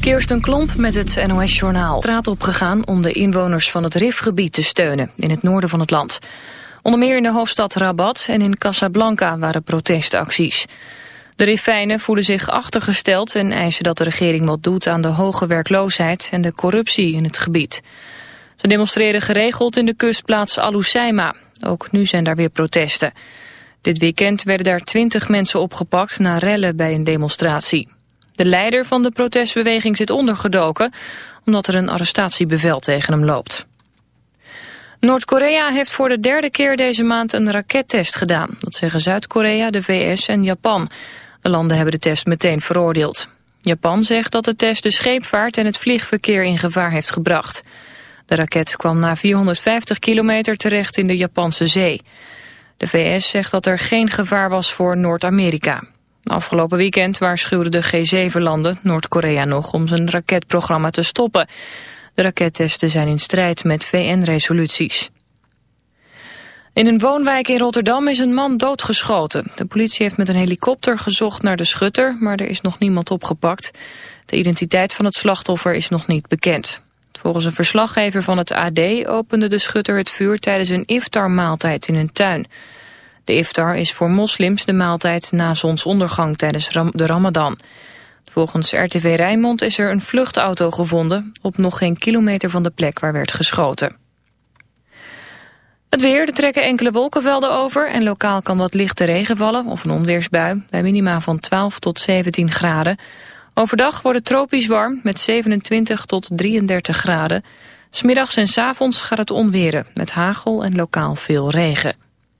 Kirsten Klomp met het NOS-journaal. straat opgegaan om de inwoners van het Rifgebied te steunen in het noorden van het land. Onder meer in de hoofdstad Rabat en in Casablanca waren protestacties. De Rifijnen voelen zich achtergesteld en eisen dat de regering wat doet aan de hoge werkloosheid en de corruptie in het gebied. Ze demonstreren geregeld in de kustplaats Al Ook nu zijn daar weer protesten. Dit weekend werden daar twintig mensen opgepakt na rellen bij een demonstratie. De leider van de protestbeweging zit ondergedoken... omdat er een arrestatiebevel tegen hem loopt. Noord-Korea heeft voor de derde keer deze maand een rakettest gedaan. Dat zeggen Zuid-Korea, de VS en Japan. De landen hebben de test meteen veroordeeld. Japan zegt dat de test de scheepvaart en het vliegverkeer in gevaar heeft gebracht. De raket kwam na 450 kilometer terecht in de Japanse zee. De VS zegt dat er geen gevaar was voor Noord-Amerika. Afgelopen weekend waarschuwden de G7-landen Noord-Korea nog om zijn raketprogramma te stoppen. De rakettesten zijn in strijd met VN-resoluties. In een woonwijk in Rotterdam is een man doodgeschoten. De politie heeft met een helikopter gezocht naar de schutter, maar er is nog niemand opgepakt. De identiteit van het slachtoffer is nog niet bekend. Volgens een verslaggever van het AD opende de schutter het vuur tijdens een iftarmaaltijd in een tuin. De iftar is voor moslims de maaltijd na zonsondergang tijdens de ramadan. Volgens RTV Rijnmond is er een vluchtauto gevonden... op nog geen kilometer van de plek waar werd geschoten. Het weer, er trekken enkele wolkenvelden over... en lokaal kan wat lichte regen vallen of een onweersbui... bij minima van 12 tot 17 graden. Overdag wordt het tropisch warm met 27 tot 33 graden. Smiddags en s avonds gaat het onweren... met hagel en lokaal veel regen.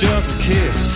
just kiss.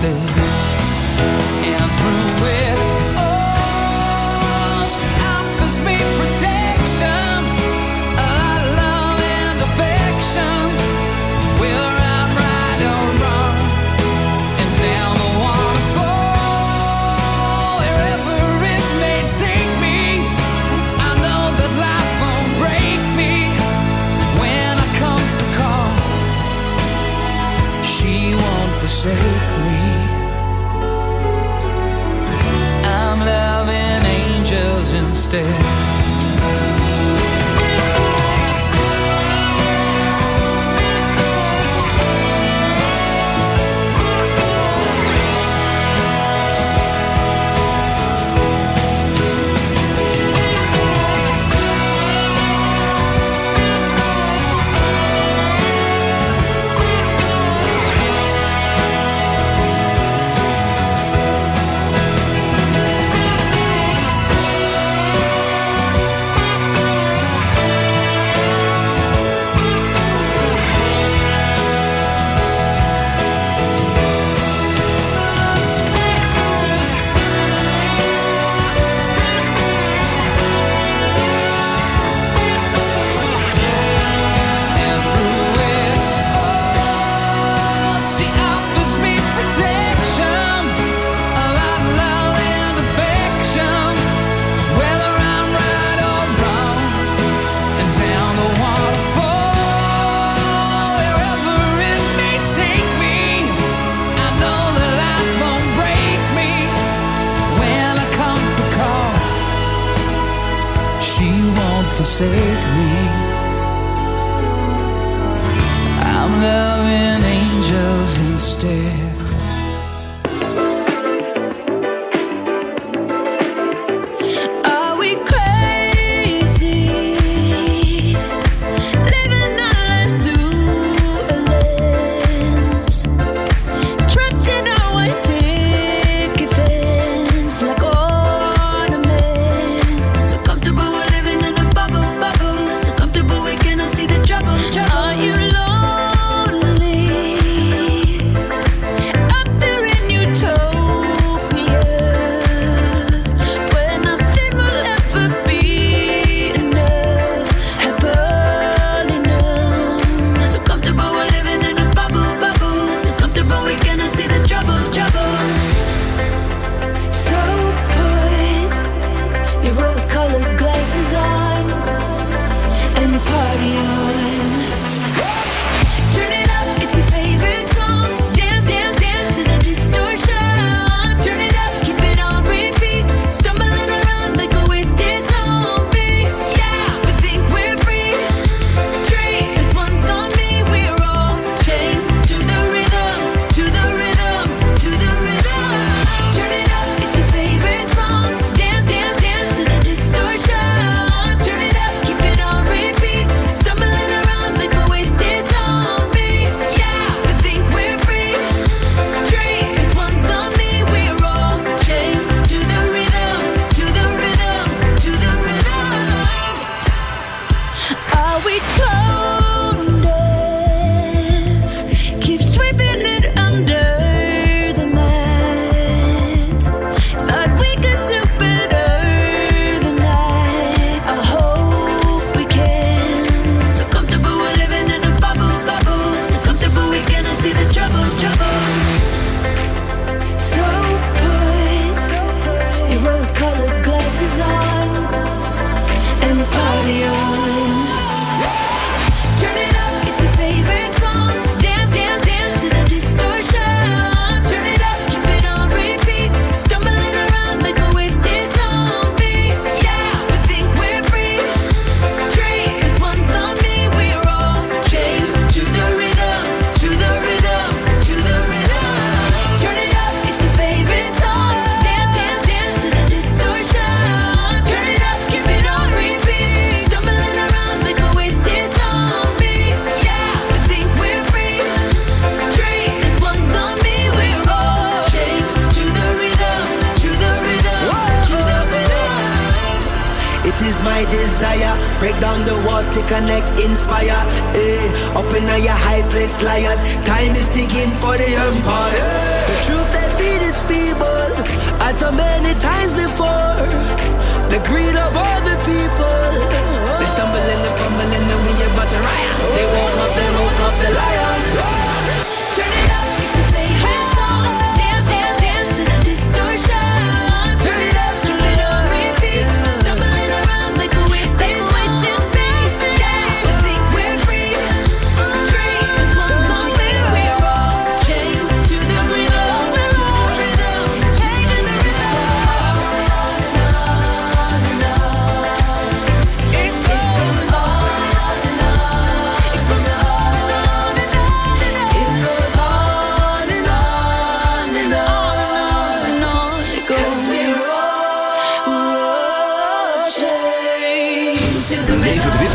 wasted